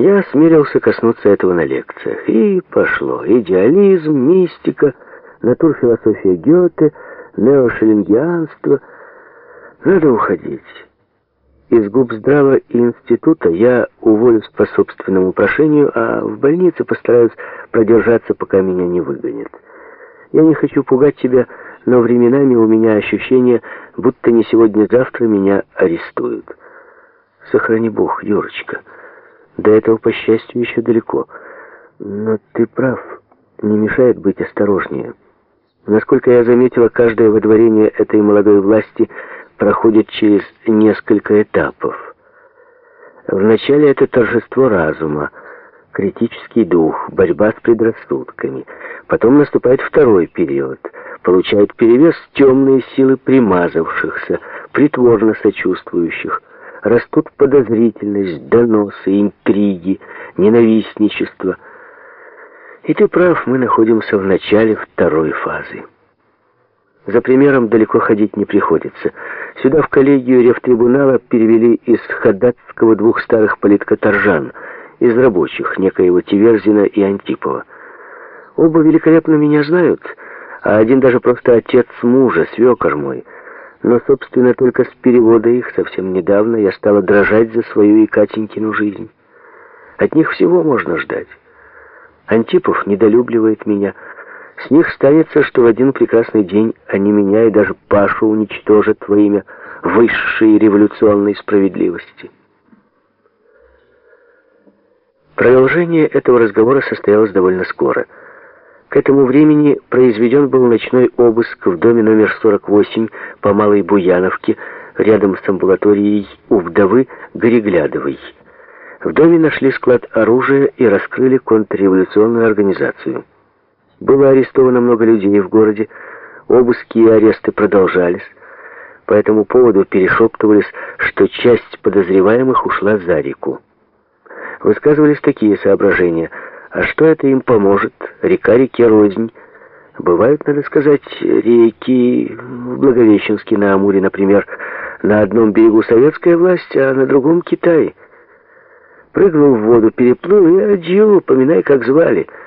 Я смирился коснуться этого на лекциях. И пошло. Идеализм, мистика, натурфилософия Гёте, неошеллингианство. Надо уходить. Из губ здрава и института я уволюсь по собственному прошению, а в больнице постараюсь продержаться, пока меня не выгонят. Я не хочу пугать тебя, но временами у меня ощущение, будто не сегодня-завтра меня арестуют. Сохрани Бог, Юрочка. До этого, по счастью, еще далеко. Но ты прав, не мешает быть осторожнее. Насколько я заметила, каждое выдворение этой молодой власти проходит через несколько этапов. Вначале это торжество разума, критический дух, борьба с предрассудками. Потом наступает второй период. Получают перевес темные силы примазавшихся, притворно сочувствующих. Растут подозрительность, доносы, интриги, ненавистничество. И ты прав, мы находимся в начале второй фазы. За примером далеко ходить не приходится. Сюда в коллегию рефтрибунала перевели из Хадатского двух старых политкоторжан, из рабочих, некоего Тиверзина и Антипова. Оба великолепно меня знают, а один даже просто отец мужа, свекор мой. Но, собственно, только с перевода их совсем недавно я стала дрожать за свою и Катенькину жизнь. От них всего можно ждать. Антипов недолюбливает меня, с них станется, что в один прекрасный день они меня и даже Пашу уничтожат во имя высшей революционной справедливости. Продолжение этого разговора состоялось довольно скоро. К этому времени произведен был ночной обыск в доме номер 48 по Малой Буяновке, рядом с амбулаторией у вдовы Гореглядовой. В доме нашли склад оружия и раскрыли контрреволюционную организацию. Было арестовано много людей в городе, обыски и аресты продолжались. По этому поводу перешептывались, что часть подозреваемых ушла за реку. Высказывались такие соображения. А что это им поможет? Река реке рознь. Бывают, надо сказать, реки в Благовещенске на Амуре, например, на одном берегу советская власть, а на другом Китай. Прыгнул в воду, переплыл и адью, поминай, как звали —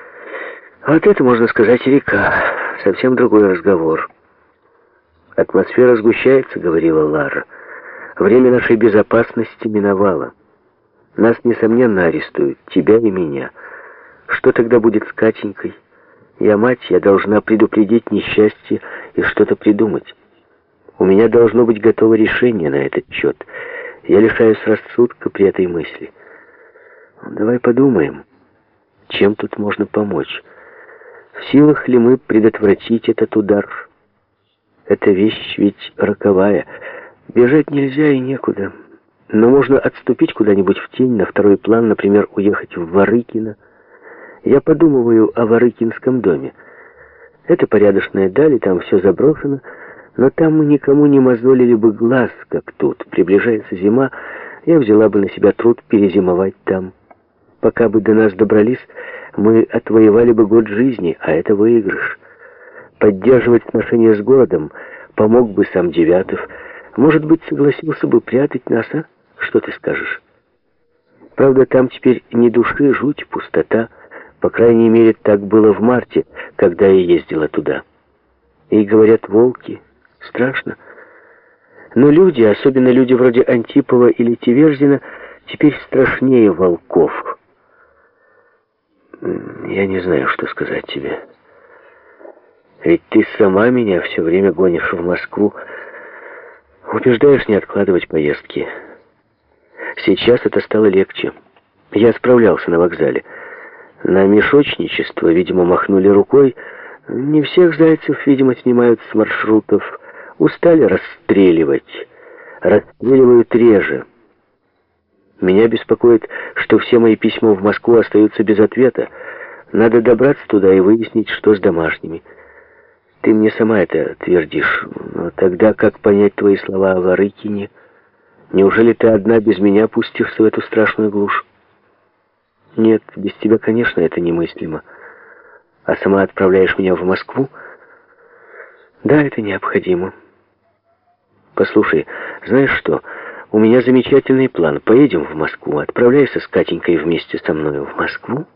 вот это, можно сказать, река. Совсем другой разговор. «Атмосфера сгущается», — говорила Лара. «Время нашей безопасности миновало. Нас, несомненно, арестуют, тебя и меня. Что тогда будет с Катенькой? Я мать, я должна предупредить несчастье и что-то придумать. У меня должно быть готово решение на этот счет. Я лишаюсь рассудка при этой мысли. Давай подумаем, чем тут можно помочь». В силах ли мы предотвратить этот удар? Эта вещь ведь роковая. Бежать нельзя и некуда. Но можно отступить куда-нибудь в тень, на второй план, например, уехать в Варыкино. Я подумываю о Варыкинском доме. Это порядочная даль, там все заброшено, но там мы никому не мозолили бы глаз, как тут. Приближается зима, я взяла бы на себя труд перезимовать там. Пока бы до нас добрались, мы отвоевали бы год жизни, а это выигрыш. Поддерживать отношения с городом помог бы сам Девятов. Может быть, согласился бы прятать нас, а? Что ты скажешь? Правда, там теперь ни души, жуть, пустота. По крайней мере, так было в марте, когда я ездила туда. И говорят, волки. Страшно. Но люди, особенно люди вроде Антипова или Тиверзина, теперь страшнее волков. Я не знаю, что сказать тебе. Ведь ты сама меня все время гонишь в Москву, убеждаешь не откладывать поездки. Сейчас это стало легче. Я справлялся на вокзале. На мешочничество, видимо, махнули рукой. Не всех зайцев, видимо, снимают с маршрутов. Устали расстреливать. Расстреливают реже. Меня беспокоит, что все мои письма в Москву остаются без ответа. Надо добраться туда и выяснить, что с домашними. Ты мне сама это твердишь. Но тогда как понять твои слова о Варыкине? Неужели ты одна без меня пустишься в эту страшную глушь? Нет, без тебя, конечно, это немыслимо. А сама отправляешь меня в Москву? Да, это необходимо. Послушай, знаешь что... У меня замечательный план. Поедем в Москву. Отправляйся с Катенькой вместе со мной в Москву.